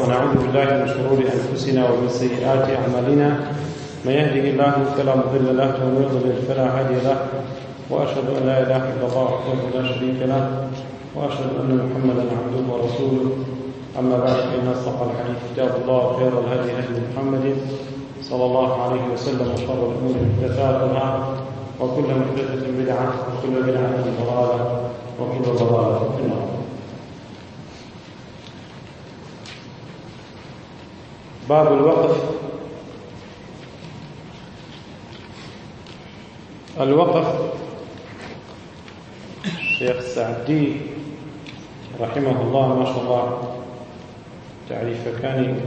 ونعوذ بالله من شرور أنفسنا ومن سيئات أعمالنا. من يهده الله فلا مضل له ومن يضلل فلا هادي له. وأشهد أن لا إله إلا الله وحده لا شريك له وأشهد أن محمدا عبده ورسوله. أما بعد فإن أصدق الحديث كتاب الله خير الهدي هدي محمد صلى الله عليه وسلم وشر الأمور محدثاتها وكل محدثة بدعة وكل بدعة ضلالة وكل ضلالة في النار. باب الوقف. الوقف. شيخ السعدي رحمه الله ما شاء الله. تعريف كان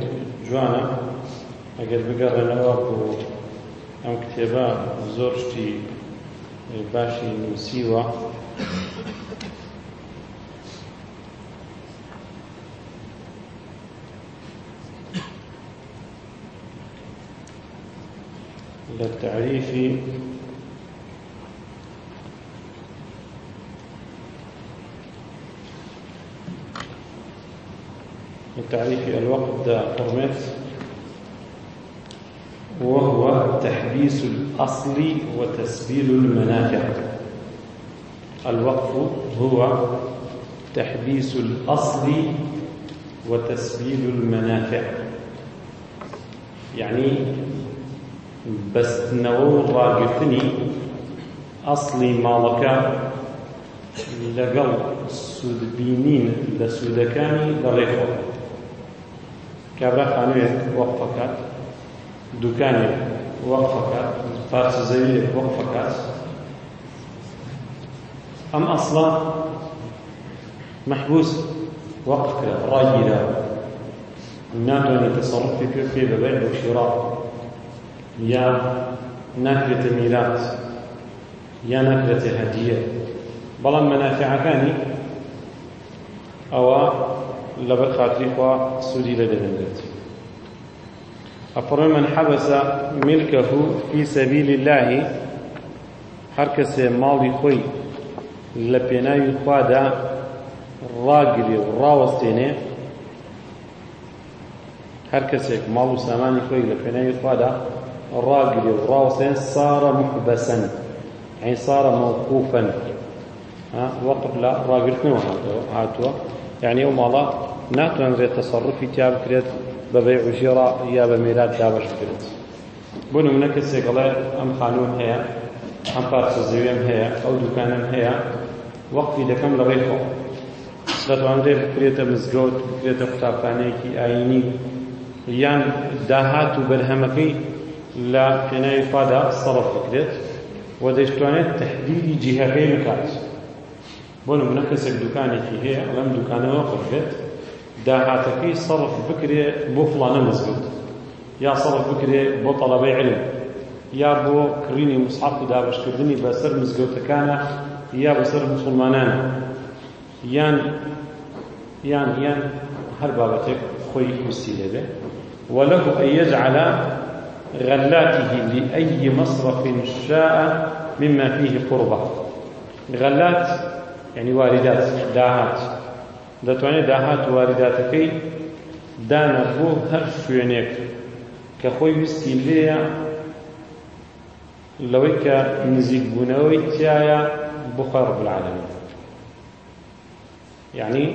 جوانا. ئەگەر بگەڕێنەوە بۆ ئەم کتێبە زۆر شتی باشی للتعريف لتعريف الوقت فورمات وهو تحبيس الأصل وتسبيل المنافع. الوقف هو تحبيس الأصل وتسبيل المنافع. يعني بەستنەوە و ڕاگررتنی ئەسڵی ماڵەکە لەگەڵ سوودبینین لە سوودەکانی دەڕێخۆ کابرا خانوێت وەقفەکات دوکانێک وەقفەکات پارچە زەویێک وەقفەکات ئەم ئەسڵە مەحبوس وەقف کرا ڕاگیرا ناتوانێت تەسەڕفی پێ پێ بەبێت بە شیڕاو یا ناکرێتە میرات یا ناکرێتە هەدیە بەڵام مەنافعەکانی ئەوە لەبەر خاتری خوا سوودی لە دەبێت ئەفڕۆی من حەبەسە ملکەه في سەبیل الله هەر کەسێ ماڵی خۆی لە پێناوی خوادا ڕاگرێ و ڕاوەستێنێ هەر کەسێک ماڵ و سامانی خۆی لە پێناوی خوادا راقلي وراوسين صار محبسا يعني صار موقوفا وقف لا راقلتنا هاتوا يعني يوم الله ناتو أنزل تصرفي تياب كريت ببيع وشراء يا بميلاد دابش كريت بون منك السيقلاء أم خانون هي أم فارس الزويم هي أو دكانم هي وقفي لكم لغيره دەتوانرێت بکرێتە مزگەوت بکرێتە قوتابخانەیەکی ئاینی. یان داهات و بەرهەمەکەی لە پێناوی خوادا سەڵف بکرێت و دەیتوانێت تهدیدی جیهەکەی بکات. بۆ نمونە کەسێک دوکانێکی هەیە ئەڵەم دوکانەوە قڕبێت داهاتەکەی سەڵف بکرێ بۆ فڵانە مزگەوت یا سەڵف بکرێ بۆ تەڵەبەی علم یا بۆ کڕینی مسحەف و دابشکردنی بەسەر مزگەوتەکانە یا بەسەر مسلمانانە. یان یان یان هەر بابەتێک خۆی وستی دەبێ. وله أن يجعل غلاته لأي مصرف شاء مما فيه قربة. غلات يعني واردات داهات. دەتوانێت داهات و وارداتەکەی دانە بۆ هەر شوێنێک کە خۆی ویستی لێیە لەوەی بوونەوەی تایە بخوا رب العالمین یعنی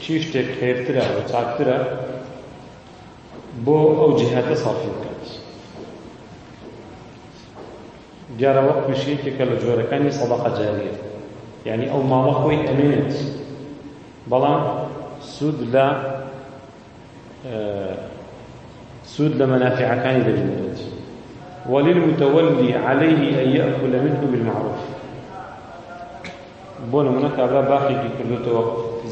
چی شتێک خێرترە و چاکترە بۆ دیارە وەک بشیتێکە لە جۆرەکانی سەدەقە جاریە یعنی ئەو ماڵە خۆی ئەمێنێت بەڵام سود لە سود لە مەنافعەکانی دەبێت وللمتولي عليه أن يأكل منه بالمعروف. بۆ نمونە کابرا باخێکی کردوتەوە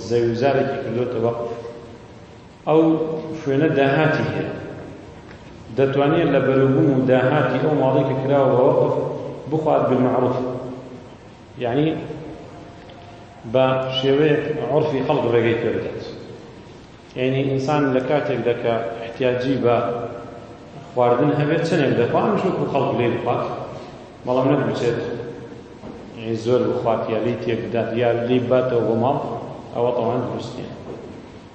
زەویزارێکی کردوتەوە ئەو شوێنە داهاتی هەیە دەتوانێت لە بەروبووم و داهاتی ئەو ماڵی کە کراوە وەقف بخوات بالمعروف. يعني بە شێوەیەک عرفی خەڵک ڕێگەی پێ بدات یعنی ئینسان لە کاتێک دەکە احتیاجی بە خواردن هەبێت چەندێک دەخوات مشوکو خەڵک لێ بخوات. بەڵام نەک بچێت. زۆر بخوات یا لی تێک بدات یا لی باتەوە بۆ ماڵ ئەوە تەوان دروست نییە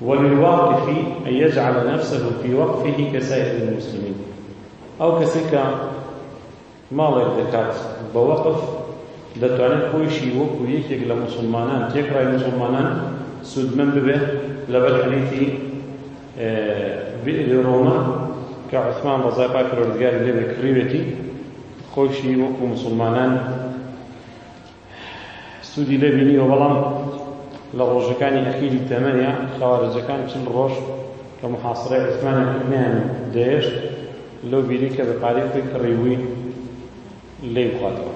وللواقف أن يجعل نفسه في وقفه كسائر المسلمين. ئەو کەسەی کە ماڵێک دەکات بە وەقف دەتوانێت خۆیشی وەکو یەکێک لە مسلمانان؟ تێکڕای مسلمانان سوودمەند ببێت لەبەر حەدیثی بئر رومة کە عوسمان ڕزای پاک پەروەردگاری لێ بکڕیوێتی خۆشی وەکو مسلمانان. سوودی لێ بینیوە بەڵام لە ڕۆژەکانی ئەخیری تەمەنیا خەوارجەکان چند ڕۆژ کە محاصرەی عوسمانی کردنیان دەهێشت لەو بیری کە بەقاری خۆی کڕیووی لێ بخاتەوە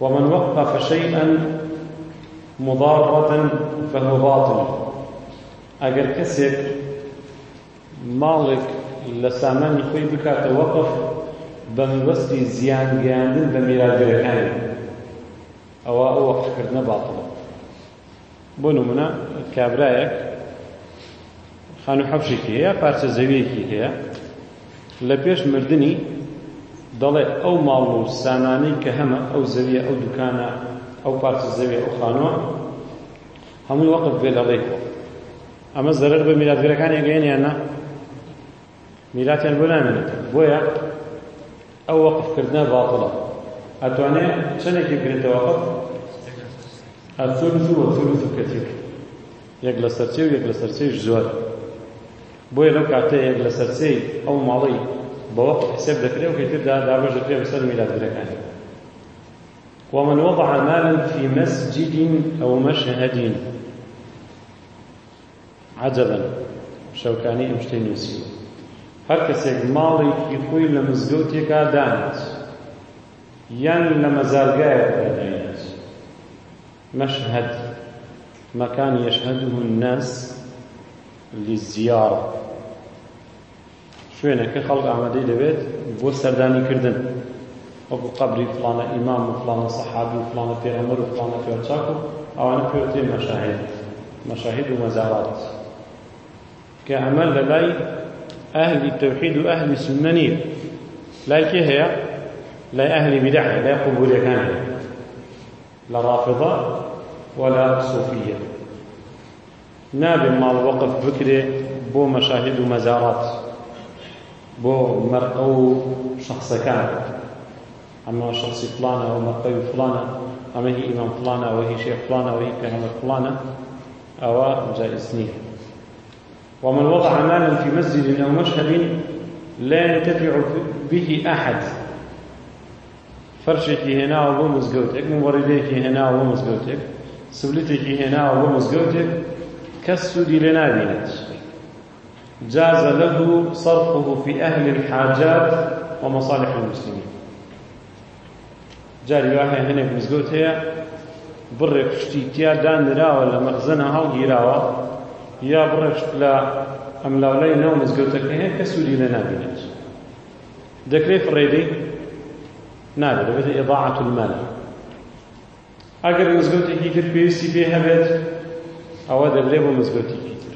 ومن وقف شيئا مضارة فهو باطل. ئەگەر کەسێک ماڵێک لە سامانی خۆی بکاتە وەقف بە مەبەستی زیان گەیاندن بە میراگرەکانی ئەوە ئەو وەقفکردنە باتڵە بۆ نمونە کابرایەک خان و حەفشێکی هەیە پارچە زەویەکی هەیە. لە پێش مردنی دەڵێ ئەو ماڵ و سامانەی کە هەمە ئەو زەویە ئەو دوکانە ئەو پارچە زەویە ئەو خانووە هەمووی وەقف بێ لەڵێ ئەمە زەرەر بە میلاتگەرەکانی گەێنیان نا میلاتیان بۆ نامێنێت. بۆیە ئەو وەقفکردنە باڵە ئەتوانێت چەندێکی بگرێتە وەقف الثلث والثلث كثير یەک لە سەرچێ و یەک لە سەرچەی زۆر. بۆیە لەو کاتە یەک لە سەرچەی ئەو ماڵی بوقف حساب دەکرێت و کەتردا دابەش دەکرێت بەسەر میلاتگەرەکانی ومن وضع مالا في مسجد أو مشهد عجبا شەوکانی ئەم شتەی نووسی. هەر کەسێک ماڵێکی خۆی لە مزگەوتێکا دانێت یان لە مەزارگایەکدا داینێت مەشهد مكان يشهده الناس للزيارة. شوێنەکە خەڵک ئامادەی دەبێت بۆ سەردانیکردن وەکو قبری فلانە ئیمام و فلانە سەحابی و فلانە پێغەمبەر و فلانە پێوەچاک و ئەوانە پێوتێ مەشاهد مەشاهد و مەزارات كعمل للاي أهل التوحيد وأهل السنة لا كي هي لا أهل بدعة لا قبول كان لا رافضة ولا صوفية. ناب مع الوقف بكري بو مشاهد ومزارات بو مرقو شخص كان. أما شخص فلانة ومرقو فلانة أما هي إمام فلانة وهي شيخ فلانة وهي كلمة فلانة أو جائز نية. ومن وضع مالا في مسجد أو مشهد لا ينتفع به أحد. فەرشێکی هێناوە بۆ مزگەوتێک مبڕیدەیەکی هێناوە بۆ مزگەوتێک سبلتێکی هێناوە بۆ مزگەوتێک کەس سوودی لێ نابێت جاز له صرفه في أهل الحاجات ومصالح المسلمين جاري واحد هنا في مزقوت هي برك شتيتيا دان را ولا مخزنها وغيراوا يا برك شكلا أم لا ولا ينو مزقوتك هي كسولي لنا بينات ذكري في الريدي نابێت دەبێت ئێضاعەت المال. ئەگەر مزگەوتێکی تر پێویستی پێ هەبێت ئەوە دەبرێ بۆ مزگەوتێکی تر.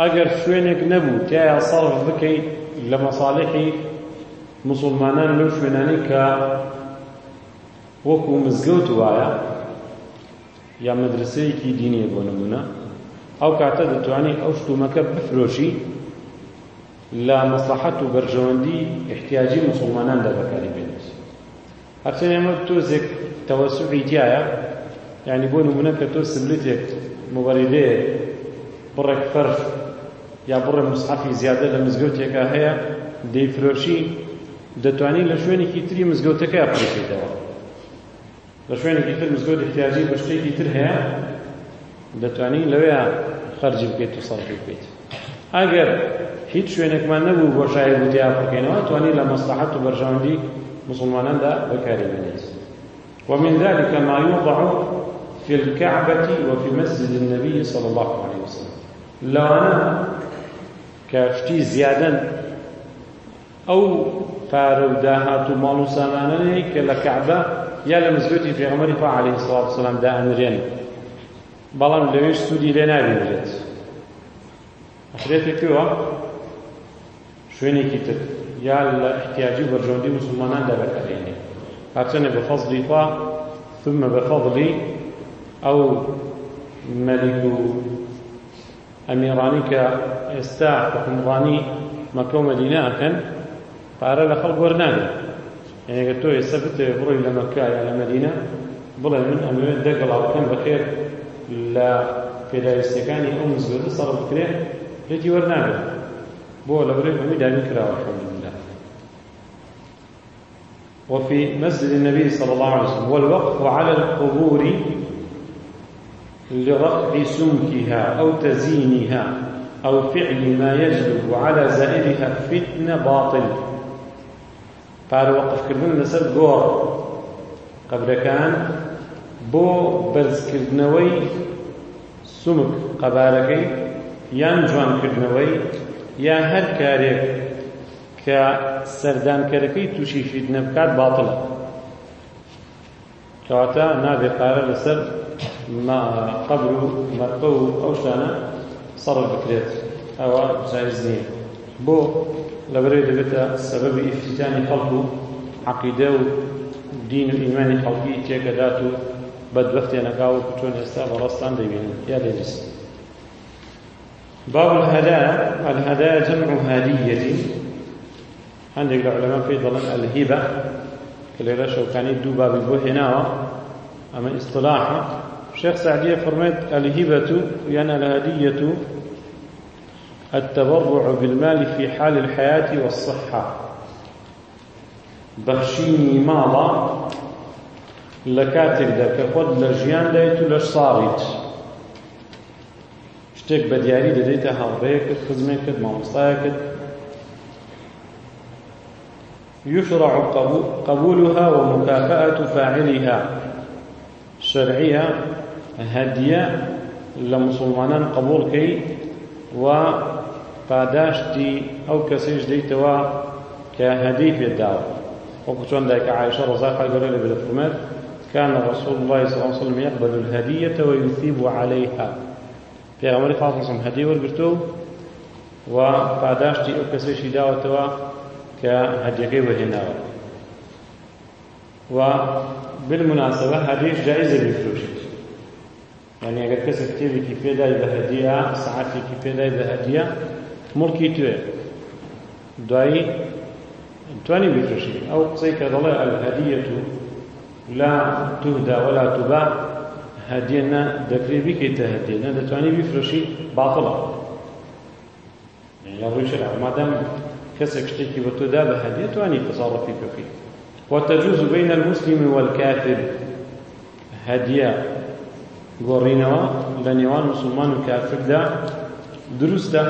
ئەگەر شوێنێک نەبوو تایە سەڵف بکەیت لە مەساڵحی مسلمانان لەو شوێنانی کە وەکو مزگەوت وایە یا مەدرسەیەکی دینیە بۆ نمونە ئەو کاتە دەتوانێت ئەو شتومەکە بفرۆشی لە مەسلحەت و بەرژەوەندی احتیاجی مسلماناندا بەکاری بێنێت هەرچەند ئێمە تۆزێک تەوەسوعی تایە یعنی بۆ نمونە کە تۆ سبلتێک مبەریدەیە بڕێک فەرش یا بڕێ مسحەفی زیادە لە مزگەوتێکە هەیە دەیفرۆشی دەتوانێت لە شوێنێکی تری مزگەوتەکە پڕێکێتەوە لە شوێنێکی تر مزگەوت احتیاجی بە شتێکی تر هەیە دەتوانی لەوەیە خەرجی بکەیت و سەڵکی بکەیت. ئەگەر هیچ شوێنێکمان نەبوو بۆ شایە بوتیا بکەینەوە توانی لە مەسلحەت و بەرژەوەندی مسلماناندا بەکاری بێنێت ومن ذلك ما يوضع في الكعبة وفي مسجد النبي صلى الله عليه وسلم. لو أنا كشتي زيادا أو فارو داهات مالو سامانني كلا كعبة يا لمزبوتي في عمر عليه الصلاة والسلام دا أمرين بەڵام لەوێش سوودی لێ نابێنرێت ئەخرێتێکەوە شوێنێکی تر. یا لە احتیاجی بەرژەوەندی مسلماناندا بەکارێنێ هەرچەنە بە فەزلی خوا ثم بفضل أو مەلیک و ئەمیڕانی کە ئێستا حکومڕانی مەکە و مەدینە ئەکەن پارە لە خەڵک وەرناگرن یعنی تۆ بتێ بڕۆی لە مەکە یا لە مەدینە بڵێ من دەگەڵا بکەم بەخێر لە پێداویستەکانی ئەو مزگەوتە سەڕ بکرێ لێتی وەرناگرن بۆ لە بڕێ لله وفي مسجد النبي صلى الله عليه وسلم والوقف على القبور لرفع سمكها أو تزيينها أو فعل ما يجلب على زائرها فتنة باطل قال وقف كردن لسر گۆڕ قبرەکان بۆ بەرزکردنەوەی سومک قەبارەکەی یان جوانکردنەوەی یا هەر کارێک کە سەردانکەرەکەی تووشی فیتنە بکات باتڵە کەواتە نابێت قارە لەسەر قبر و مەرقە و ئەو شتانە سەڕ بکرێت. ئەوە جایز نییە. بۆ لەبەرەوەی دەبێتە سەبەبی ئیفتیتانی خەڵک و عەقیدە و دین و ئیمانی خەڵکی تێکەدات و بەدبەختێ نەکاو و چۆن ئێستا بەڕاستان دەبینن. یا دەبیست باب الهدايا الهدايا جمع هدية عندك العلماء في ظلم الهبة كليرا شوكاني دو باب بو هنا أما اصطلاحا شيخ سعدية فرميت الهبة يعني الهدية التبرع بالمال في حال الحياة والصحة. بەخشینی ماڵە لە کاتێکدا کە خۆت لە ژیان دایت و لەش ساڵیت شتێک بە دیاری دەدەیتە هاوڕەیەکت يشرع قبولها ومكافأة فاعلها. شرعية هدية لمسلمانان قبول كي وپاداشتی ئەو کەسیش دەیتەوە کە هەدی پێداوە ذلك عائشة رضي الله عنها بالفرمات كان رسول الله صلى الله عليه وسلم يقبل الهدية ويثيب عليها. في غمر فاطمة هدية والبرتو وفاداشتي أو كسيشي داوتوا كهديكي وهناوة وبالمناسبة هديش جائزة بالفروشت يعني اگر کسی کتێبی پێدای بە هەدیە سعاتێکی پێدای بە هەدیە مڵکی توێ دوایی قصيك ضلاء الهدية لا تهدى ولا تباع هدينا دكري بك تهدينا دتواني بفرشي باطلة يعني يروي شرع. ما دام كسك شتيكي بتدا بهدية تواني تصرف فيك فيه وتجوز بين المسلم والكافر. هدية. لە نێوان مسلمان و کافردا دروستە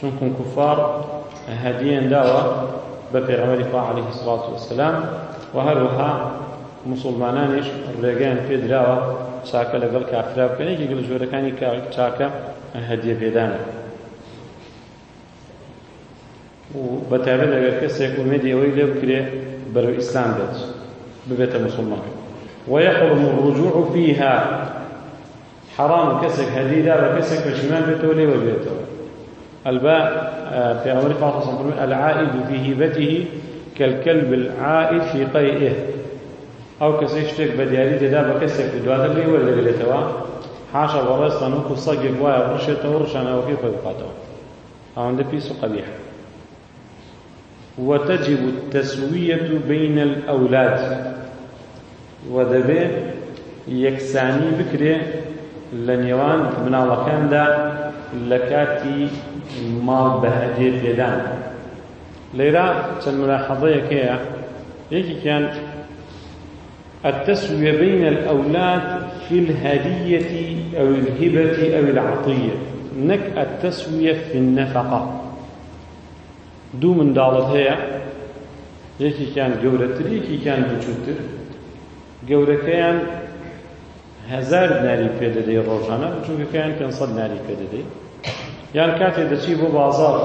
چونکم کوفار هەدیەن داوە بە پێغەمەری خوا عليه الصلاة والسلام. و هەروەها مسلمانانیش ڕێگەیان پێدراوە چاکە لەگەڵ کافرا بکەن یەکێک لە جۆرەکانی چاکە هەدیە پێدانە. و بەتابێت ئەگەر کەسێک ومێدی ئەوەی لێ بکرێ بەرەو ئیسلام بێت ببێتە مسلمان ويحرم الرجوع فيها. حرام كسك هديدا وكسك بشمان بيته لي وبيته الباء في أمر فاطمة العائد في هبته كالكلب العائد في قيئه أو كسك شتك بدياري تدا بكسك بدوات اللي ولا قلتوا حاشا ورسطا نوكو صقق وايا ورشته ورشانا وكيف يبقاته أو عند بيس قبيح وتجب التسوية بين الأولاد. وەدەبێ یەکسانی بکرێ لە نێوان مناڵەکاندا لە کاتی ماڵ بە هەدێ پێدان لێرا چەند ملاحظەیەک هەیە یەکێکیان التسوية بين الأولاد في الهدية أو الهبة أو العطية. نەک التسوية في النفقة. دو من دالت هي يكي كان جورتر يكي كان بچوتر گەورەکەیان هزار دیناری پێ دەدەی ڕۆژانە بچووکەکەیان پێنج دیناری پێ دەدەی. یان کاتێ دەچی بۆ بازار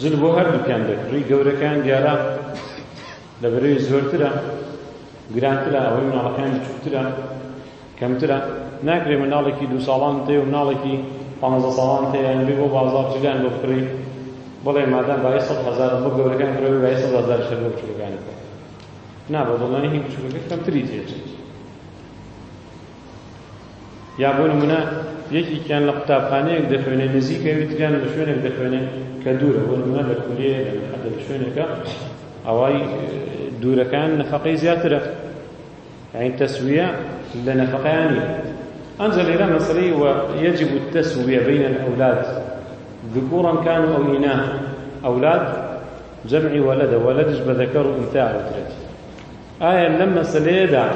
جل بۆ هەردووکیان دەکڕی گەورەکان دیارە. لەبەرەوەی زۆرترە گرانترە ئەوەی مناڵەکان بچووترە کەمترە. ناکرێ مناڵێکی دوو ساڵانت بێ و مناڵێکی پانزە ساڵانت بێ بیانبەی بۆ بازار جلیان بۆ بکڕی. بڵێ مادام بای سەد هەزار بۆ گەورەکان کرەوەی بای سەد هەزاریش هەر بۆ بچووکەکانی بکە نا بە دڵانی هی بچووکەکە کەمتری تێچێت یا بۆ نمونە یەکێکیان لە قوتابخانەیەک دەخوێنێ نزیکەوی تریان لە شوێنێک دەخوێنێ کە دوورە بۆ نمونە لە کولێ لە شوێنێکە ئەوای دوورەکان نەفقەی زیاترە يعني تسوية لنفقاني أنزل إلى مصري ويجب التسوية بين الأولاد. ذكورا كانوا أو إناث أولاد جمع ولد ولدش بذكر أنثى وترت آية لما سليدا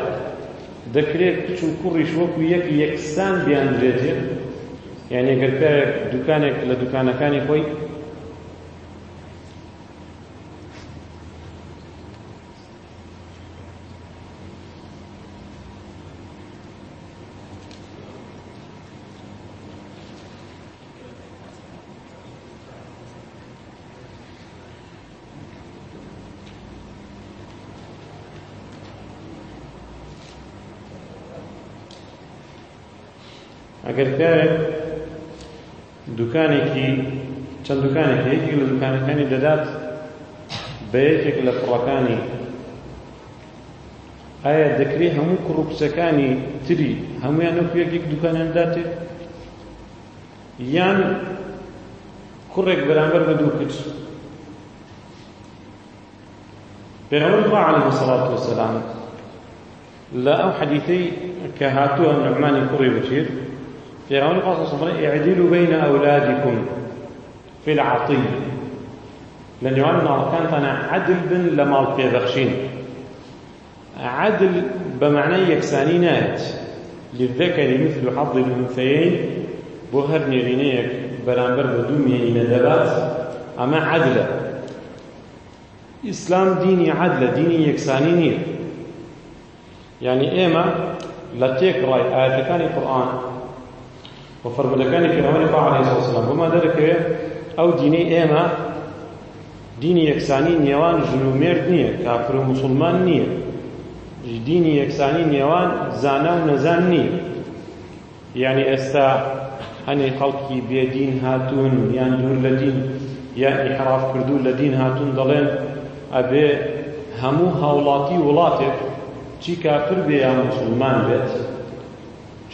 دەکرێت کچ و کوڕیش وەکو یەک یەکسان بیان درێتێ یعنی ئەگەر پیاوێک دوکانێک لە دوکانەکانی خۆی ئەگەر پیاوێک دوکانێکی چەند دوکانێکی یەکی لە دوکانەکانی دەدات بە یەکێک لە کوڕەکانی ئایا دەکرێت هەموو کوڕ و کچەکانی تری هەمویان وەکو یەکێک دوکانیان داتێ؟ یان کوڕێک بەرامبەر بە دوو کچ؟ پێغەمبەر خوا عەلەیهی سەڵات وەسەلام لە ئەو حەدیثەی کە هاتووە نعمانی کوڕی بەشیر في غون قصص اعدلوا بين أولادكم في العطية لأن يوانا كان أنا عدل بن لمال في بخشين. عدل بمعنى يكسانينات للذكر مثل حظ الأنثيين بوهر نيرينيك برامبر بدومي ندبات أما عدل. إسلام ديني عدل ديني يكسانيني يعني إيما لا تكرأي آيات كان القرآن و فەرمودەکانی پێغەمبەری خوا عەلەیهی وسلام بۆما دەرەکەوێت ئەو دینەی ئێمە دینی یەکسانی نێوان ژن و مێرد نییە کافر و مسلمان نییە. دینی یەکسانی نێوان زانا و نەزان نییە. یعنی ئێستا هەنێ خەڵکی بێدین هاتوون یان دوور لە دین یا ئیحراف کردو لە دین هاتوون دەڵێن ئەبێ هەموو هاوڵاتی وڵاتێک چی کافر بێ یا مسلمان بێت؟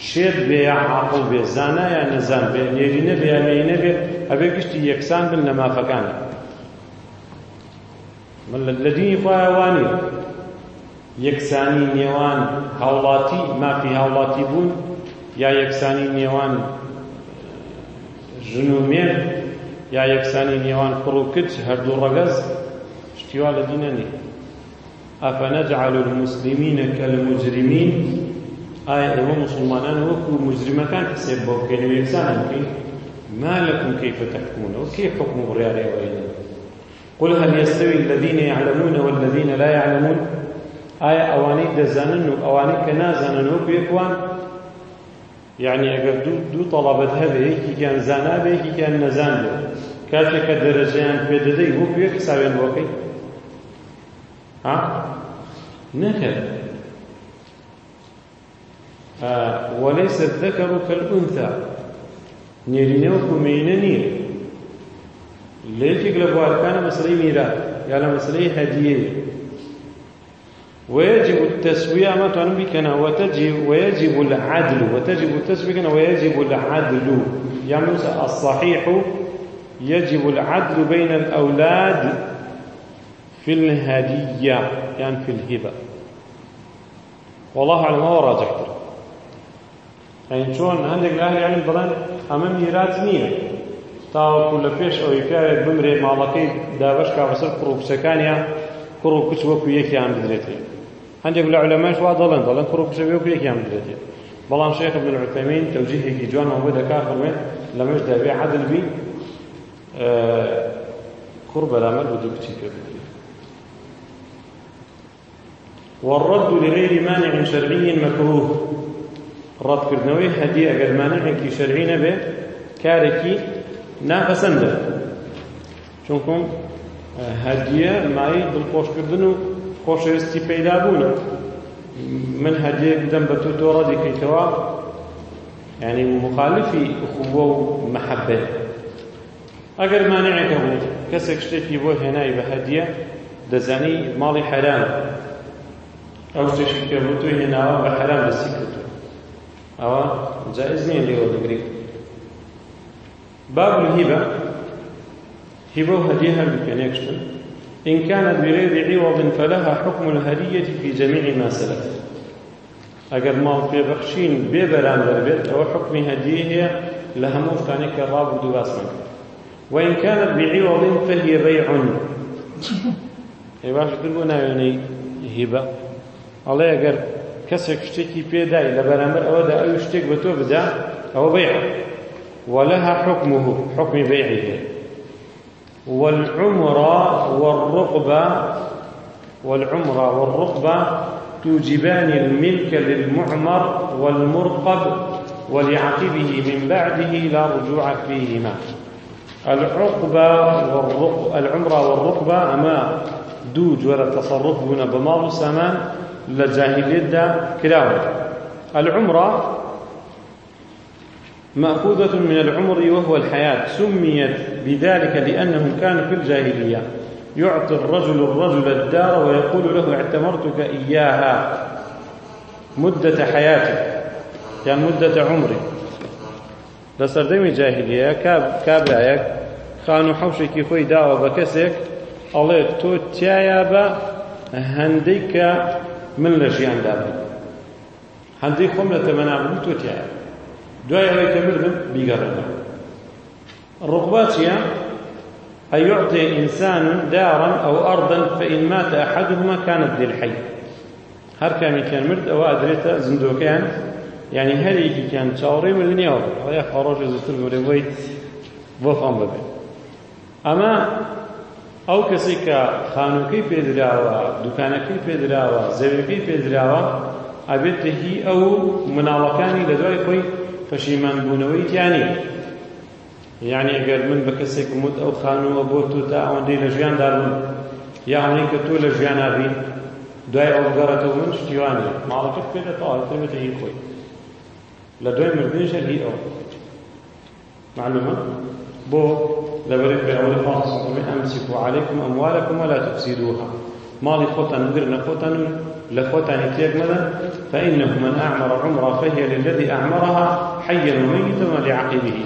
شێت بێ یا عاقڵ بێ زانا یا نەزان بێ نێرینە بێ یا مێینە بێ ئەبێ گشتی یەکسان بن لە مافەکانە. من لە دینی خۆیانوانی یەکسانی نێوان هاوڵاتی مافی هاوڵاتی بوون یا یەکسانی نێوان ژن و مێر یا یەکسانی نێوان کوڕ و کچ هەردوو ڕەگەز شتیوا لە دینە نیە ئەفەنەجعل المسلمین کالمجرمین ئایا ئێوە مسلمانان وەکو مجرمەکان حسێب بۆ بکەنوێزانان بکەین؟ ما لەکم کەیف تەحکمونەوە کێ حکم بڕیار ئێوەیە قل هەل یەستەوی الذین یعلمون والذین لا یعلمون ئایا ئەوانەی دەزانن و ئەوانەی کە نازانن وەکو یەکوان؟ یعنی ئەگەر دوو دوو تەڵابەت هەبێ یەکیان زانا بێ یەکیان نەزان بێ. کاتێک کە دەرەجەیان پێدەدەی وەکو یەک حسابیان بۆکەی ها؟ نەکرد. وليس الذكر كالأنثى. نيرينوكو مينني ليتك لبواركان مسألة ميراث یا لە مسألة هدية ويجب التسوية ما تعنى بكنا وتجب ويجب العدل. وتجب التسوية كنا ويجب العدل. موسى الصحيح يجب العدل بين الأولاد في الهدية يعني في الهبة. والله أعلم هو راجح ئەین چۆن هەندێک عیلم دەڵێن ئەمە میراث نییە. تاوەکو لە پێش ئەوەی پیاوێک بمرێ ماڵەکەی دابەش کا بەسەر کوڕ و کچەکانیان کوڕ و کچ وەکو یەکیان بدرێتێ هەندێک لە عولەماش وا دەڵێن دەڵێن کوڕ و کچە وەکو یەکیان بدرێتێ بەڵام شێخ ابن العثيمين توجيهێکی جوانەوە بۆ دەکا فەرمێت لەمەش دەبێ عەدل بی کوڕ بەرامەر بە دوو کچی پێ بدرێت. والرد لغير مانع شرعي مكروه ڕەتکردنەوەی هەدیە ئەگەر مانعێکی شەرعی نەبێ کارێکی ناپەسەندە چونکم هەدیە مای دڵخۆشکردن و خۆشەویستی پەیدا بوونە من هەدیەک بدەم بە تۆ تۆ ڕەدیکەیتەوە یعنی مخالفی خوبە و مەحەبێ ئەگەر مانعێکە بوو کەسێک شتێکی بۆ هێنایی بە هەدیە دەزانی ماڵی حەرام. ئەو شتێکی کە بۆ تۆی هێناوە بە حەرام دەستی کردو. أو جائز نية لي ودقري باب الهبة هبة وهديها بكنيكشن إن كانت بغير عوض فلها حكم الهدية في جميع ما سلف. ئەگەر ماڵ پێبەخشین بێ بەرامبەر بێت ئەوە حکمی هەدیە هەیە لە هەموو شتانێک کە ڕابوو باسمان کرد وإن كانت بعوض فهي بيع باش کرد بۆ ناوێنەی هیبە. ئەڵێ ئەگەر کەسێک شتێکی پێدای لە بەرامبەر ئەوەدا ئەو شتێک بە تۆ بدا ئەوە بيع. ولها حكمه حكم بيعه. والعمرة والرقبة والعمرة والرقبة توجبان الملك للمعمر والمرقب ولعقبه من بعده لا رجوع فيهما. العقبة والرق... العمرة والرقبة أما دوج ولا تصرف هنا بمال سامان لجاهلية دا كلاوة العمرة مأخوذة من العمر وهو الحياة. سميت بذلك لأنهم كانوا في الجاهلية. يعطي الرجل الرجل الدار ويقول له اعتمرتك إياها. مدة حياتك يعني مدة عمري لسردەمی جاهلیە کابرایەک خان و حوشێکی خۆی داوە بە کەسێک ئەڵێ تۆ تایە بە من لە ژیاندا بن هەندەی خۆم لە تەمەنابوو تۆ تایە دوای ئەوەی کە چییە؟ أن يعطي إنسان دارا أو أرضا فإن مات أحدهما كانت للحي هر كامي كان مرد أو أدريتا زندوكان يعني هل كان تشاوري من النيور ويا خروج زتر مريوي بوفان ببي أما ئەو کەسی کە خانووکەی پێدراوە دوکانەکەی پێدراوە زەویەکەی پێدراوە ئەبێتە هی ئەو مناڵەکانی لە دوای خۆی پەشیمان بوونەوەی تیانی. یعنی ئەگەر من بە کەسێک وت ئەو خانووە بۆ تۆ تا ئەوەندەی لە ژیاندا بوون یاڵی کە تۆ لە ژیان نابی دوای ئەو گەڕێتەوە من شتیوانێ ماڵەکەت پێ دەتەوە تەمێتە هی خۆی. لە دوای مردنیشە هی ئەو. معلومة بو لبريد بأول خاص أمسكوا عليكم أموالكم ولا تفسدوها مالي خوتان ندرنا خوتان لخوتان يتيق مدى فإنه من أعمر عمره فهي للذي أعمرها حيا وميتا ولعقبه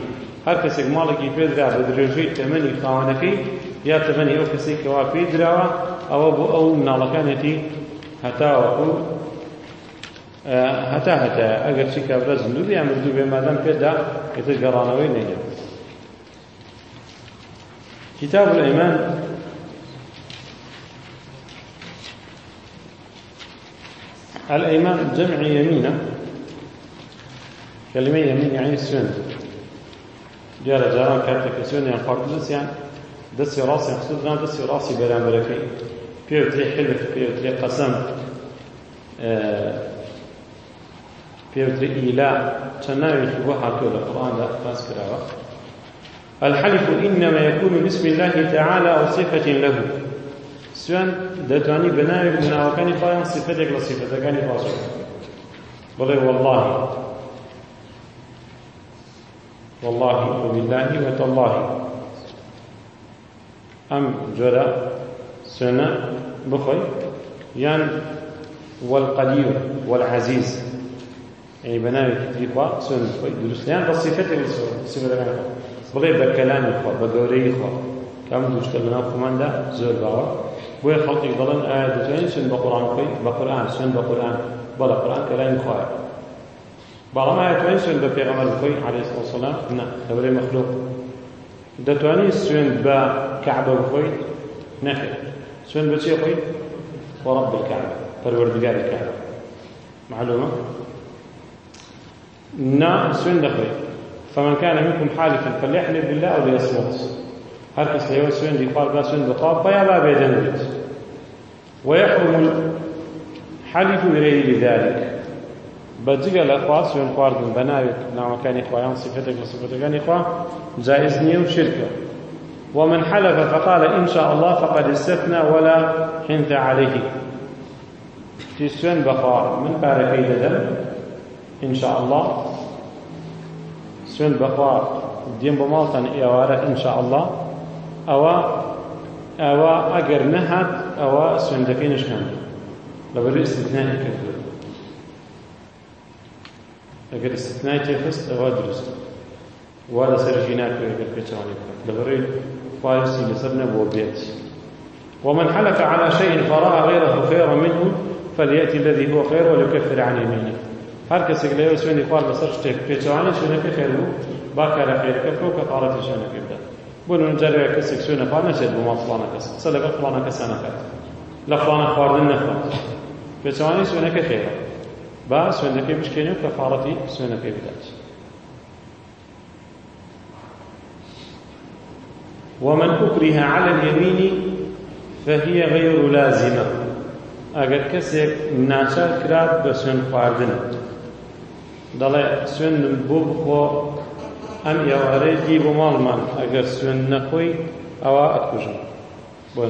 هەر کەسێک ماڵێکی پێدرا بە درێژەی تەمەنی خاوەنەکەی یا تەمەنی ئەو کەسێک کەوا پێدراوە ئەوە بۆ ئەو مناڵەکانێتی هەتاوەکو هەتا هەتا ئەگەر چی کابرا زندوو بێ مردوو بێ مادەم پێدا ئێتر گەڕانەوەی نەیە كتاب الإيمان. الأيمان جمع يمينة كلمة يمين يعني السنة جارە جاران کاتێککە سوێنیان خواردن دەستیان دەستی ڕاستیان خستدان دەستی ڕاستی بەرامبەرەکەی پێوترێ حلف پێوترێ قەسەم پێوترێ ئیلا چەند ناوێکی بۆ هاتووە لە قڕاندا باس کراوە الحلف إنما يكون باسم الله تعالى أو صفة له. سوێن دەتوانی بە ناوێک لە بناوەکانی خوا یان صفەتێک لە صفەتەکانی خواشە. بڵێ والله. والله وبالله وتالله. أم جرى سنة بخوي يان والقدير والعزيز. يعني بناوي كتريقوا سنة درستيان بصفته بصفة بناوي بڵێ بە کەلامی خۆ بە گەورەی خۆ کام دوشتە لەناو خۆماندا زۆر باوە بۆیە خەڵکی دەڵێن ئایا دەتوانین سوێن بە قورآن بخۆی بە قورآن سوێن بە قورآن بەڵە قورآن کەلامی خوایە بەڵام ئاەتوانین سوێن بە پێغەمەر بخۆی عليه وسلام نا لەبەرەوەی مەخلوق دەتوانین سوێن بە کعبە بخۆی نەخێر سوێن بە چی بخۆی ورب الكعبة پروردگار الكعبة. معلومة؟ ئاوا سوێن دەخۆی فمن كان منكم حالفا فليحلف بالله أو ليصمت. هەر کەس لە ئێوە سوێندی خوارد با سوێن بە خوا بخوا یا با بێدەنگ بێت ويحرم الحلف بغير ذلك بەجگە لە خوا سوێن خواردن بە ناوێت ناوەکانی خۆیان صفتێک لە صفتەکانی خوا جائز نییە و شرکە ومن حلف فقال إن شاء الله فقد استثنى ولا حنث عليه. في سوين بخوا من باركي ددن إن شاء الله. بخوا دين بمالتن إيوارة إن شاء الله. أو أو أجر نهت أو سوين دكينش كان لو استثناء ئەگەر استثنای تێخست ئەوە دروستە وا لەسەر ژی ناکرێت ئەگەر پێچوانی بکات لەبەرەوەی فارسی لەسەر نەبووە بێت ومن حلف على شيء فرأى غيره خيرا منه فليأتي الذي هو خير وليكفر عن يمينه. هر کەسێک لەوە سوێنی خوارد بەسەر شتێک پێچوانە شوێنەکە خێر بوو با کارە خێرەکە بکە و کەفارەتی سوێنەکە بدات بۆ نا جارێ کەسێک سوێنی خوارد نەچێت بۆ ماڵ فڵانە کەس قسە لەگەڵ فڵانە کەسە نەکات لە فڵانە خواردن نەخوات پێچوانی سوێنەکە خێرە با سوێنەکەی بشکێنێ و کەفارەتی سوێنەکەی بدات ومن أكره على اليمين فهي غير لازمة. کەسێک ناچار کرات بە سوێن خواردن. دەڵێ سوێنم بۆ بخۆ ئەم ئێوارەی دی بۆ ماڵمان. ئەگەر سوێن نەخۆی ئەوە ئەکوژم بۆ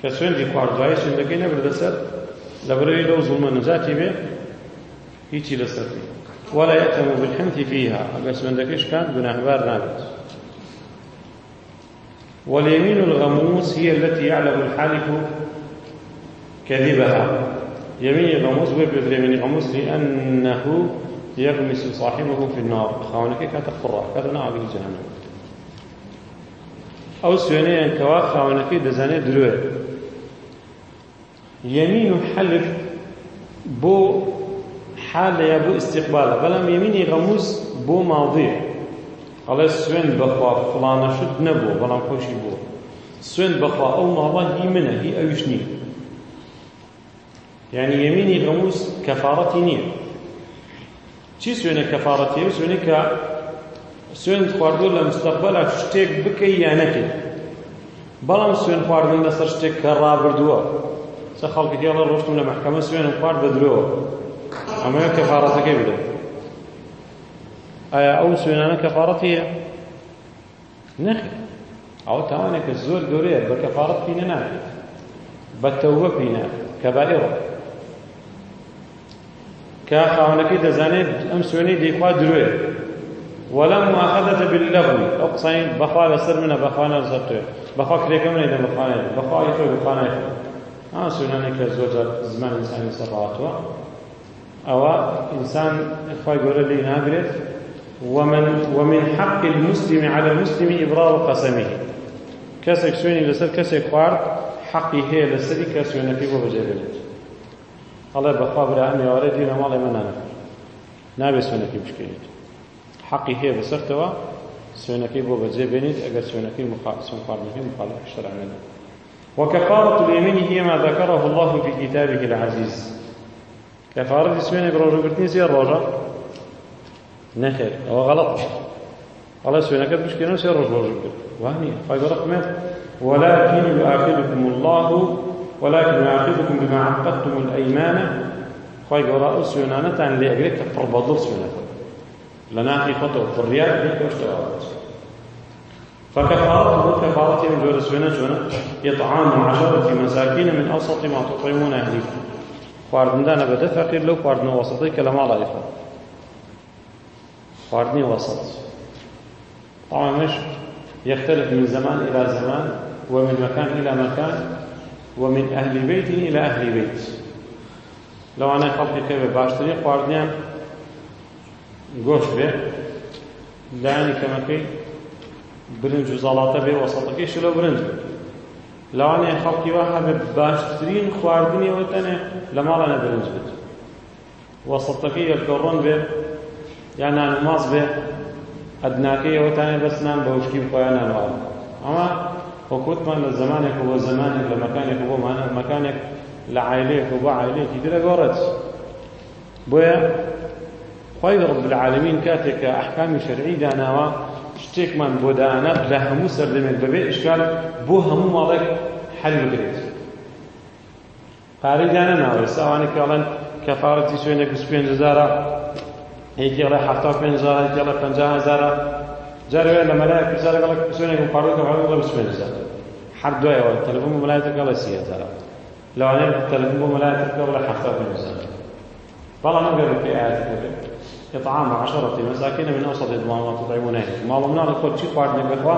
کە سوێندی خواردوایی سوێندەکەی نەبردەسەر لەبەرەوەی لەو زوڵمە نەجاتی بێ هیچی لەسەر ولا يأتم بالحنث فيها أقل سوێندەکەیش کات گوناهبار نابێت. واليمين الغموس هي التي يعلم الحالف كذبها. يمين الغموس پێی وترا يمين الغموس لأنه يغمس صاحبه في النار. خاونك كتقرى نار جهنم. أو سويني كوا خاونك دزاني دروي يمين حلف بۆ حال یا بۆ استقبال بەڵام یەمینی غموس بۆ ماضي. ئەڵێ سوێن بەخوا فڵانە شت نەبوو بەڵام خۆی هەبوو سوێن بەخوا ئەو ماڵە هی منە هی یعنی یەمینی غەموس کەفاڕەتی نییە. چی سوێنە کەفاڕەتی؟ سوێنە کە سوێن خواردۆ لە مستەقبەلا شتێک بکەی یا نەکەی. بەڵام سوێن خواردن لەسەر شتێک کە ڕابردووە. چە خەڵکی هێڵە ڕۆشتم لە محکەمە سوێنم خوارد بە درۆوە ئەمەیە کەفاڕەتەکەی بدەن ئایا ئەو سوێنانە کەفاڕەتیە؟ نەخێ ئەو تاوانێکە زۆر گەورەیە بە کەفاڕەت پینە ناکرێت بە تەوبە پینە کەبائیڕە کە خاونەکەی دەزانێت ئەم سوێنەی دەیخوا درێ وەلەم مؤاخەذەتە باللەغو ئەو قسەی بەخوا لەسەر منە بەخوا لەسەر توێ. بەخوا کرێکە منە لە بەخوانێت بەخوا خۆی بخوانێت. ئا سوێنانێک زمان ئینسانی سەرڕاتوە ئەوە ئینسان خی گەورە لی ناگرێت. ومن ومن حق المسلم على المسلم إبرار قسمه. كسك سويني لسر كسك خوارد حقي هي لسري كسوينة في أمي واردي لما الله من أنا نابي سوينة في بشكلت حقي هي بسرتوا سوينة في بابا جبلت أجر سوينة في مخالف منه وكفارة اليمين هي ما ذكره الله في كتابه العزيز كفارة بروجو برتني زير روجا نخير هو غلط. الله سبحانه بشكي نفسه الرجل رجل وهني فايد رقمه ولكن يؤاخذكم الله ولكن يؤاخذكم بما عقدتم الأيمان. خواهي قراء سيونانة عن لأجلك سيونانة لنا في خطوة فريات بيك واشتغالات فكفارته كفارته من جور سيونة شونا إطعام عشرة مساكين من أوسط ما تطعمون أهليكم خواردن دانا بدأ فقير لو خواردن وسطي كلام الله يفعل خواردني وسط. طبعا مش يختلف من زمان إلى زمان ومن مكان إلى مكان. ومن أهل بيت إلى أهل بيت لو أنا خلقي كيف باشتري خواردنيان گۆش بێ. لایانی کەمەکەی برنج و زەڵاتە بێ وەسەڵەکەی شلە برنج. بێ لەوانەیە خەڵکی وا هەبێ باشترین خواردنیەوە تەنێ لە ماڵە برنج بێت. وەسەڵەکەی یەکگەڕۆن بێ یا نان ماز بێ ئەدناکەیەوە تانێ بەس نان بە وشکی خۆیان نانوار ئەمە وەکوتمان لە زمانێک بۆ زمانێک لە مەکانێک بۆ مەکانێک لە عیلەیەک و بۆ عیلەیەکی درە گۆڕێت. بۆیە خی رب العالمین کاتێک کە ئەحکامی شەرعی داناوە شتێکمان بۆ دانا لە هەموو سەردەمێک بەبێ ئشکال بۆ هەموو ماڵێک حل بگرێت. پارەی دانە ناوێ ساوانێک کاڵەن کەفاەتی سوێنێک پێنج هزارە هەیەکی ئەڵێ هەفتا پێنج هزار هەیەکی ئەڵێ پەنجا هزارە جارێ لە مەلای پرسیار لەگەڵ سوێنێک و پاڕۆکە هەڵ بڵێ پێنج هزار هەر دوایەوە تەلەفۆن بۆ مەلایەتەکە بڵێ سی هزارە لەوانەیە تەلەفۆن بۆ مەلایەتەکە بڵێ هەفتا پێنج هزار بەڵام ئەگەر في آياتك إطعام عشرة مساكين من أوسط ما تطعمون أهلكم. ما ضمنا لخوت شي خواردن بخوا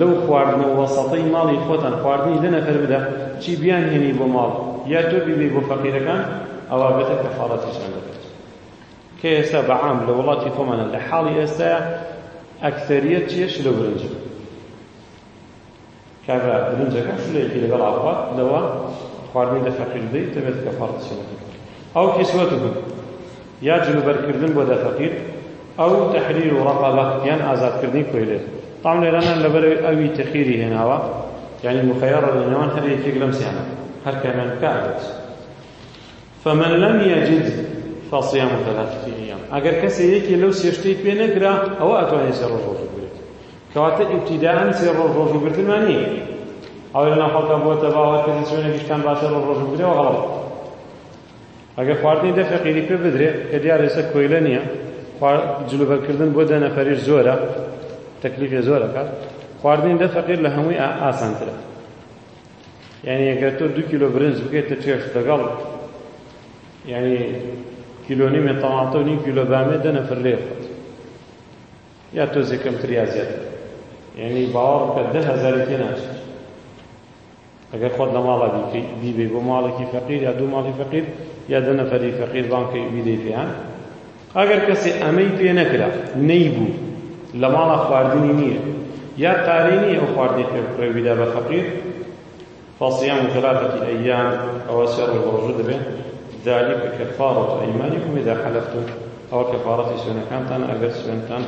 لو خواردن وسطي مالي خوتان خواردني لنا فربدا شي بيان هني بو مال. يا تو بي بو فقير كان ئەوە بێتە کەفاڕەتیشان دەکات کە ئێستا بەعام لە وڵاتی خۆمانە ئەکسەریەت چیە شلە برنج کاگا برنجەکە شلەیەکی لەگەڵ ئاقات لەوە خواردنی لە فەقیر بدەیت دەبێت کە فارتشەکە ئەو کیسوەت بوو یا جلوبەرکردن بۆ لە فەقیر ئەو تحریر و ڕەقەبە یان ئازادکردنی کۆیلێت تام لێرانە لەبەر ئەوی تەخیری هێناوە یعنی مخەیڕە لە نێوان هەر یەکێک لەم سیانە. هەر کەمێن کارێت فمن لم يجد فصيام ثلاثة أيام ئەگەر کەسێ یەکێ لەو سێشتەی پێ نەگرا ئەوە ئەتوانێت سێ ڕۆژ ڕۆژی بگرێت. کەواتە ئیبتیداەن سێ ڕۆژ ڕۆژی گرتمان نییە ئەو لە ناخەڵکە بۆتە باوەت کە سوێنە گشتان باشە ڕۆژ ڕۆژ بگرێەوە غەڵەت ئەگەر خواردنی دەفە قیری پێ بدرێت کە دیارە ێستا کۆیلە نییە جلوبەرکردن بۆ دەنەفەریش زۆرە تەکلیفێ زۆرە کات خواردنی دە فەقیر لە هەمووی ئاسانترە. یعنی ئەگەر تۆ دو کیلۆ برنج بکەیتە چێش دەگەڵ. یعنی کیلۆنی مێتەماتە و نیم کیلۆ بامێ دە نەفر لێ خۆت یا تۆ زێکەم تریا زیاتر یعنی باوەڕ بکە دە هەزاری تێ ناچێت ئەگەر خۆت لە ماڵە بیبێ بۆ ماڵێکی فەقیر یا دوو ماڵی فەقیر یا دە نەفەری فەقیر بانکەی بیدەی پێیان ئەگەر کەسێ ئەمەی پێ نەکرا نەیبوو لە ماڵە خواردنی نییە یا قارەی نییە ئەو خواردنی پێ بکڕێویدا بە فەقیر فصيام ثلاثة أيام أو سر الرجل به ذلك كفارة أيمانكم إذا حلفتم أو كفارة سنة كانت أنا أجر سنة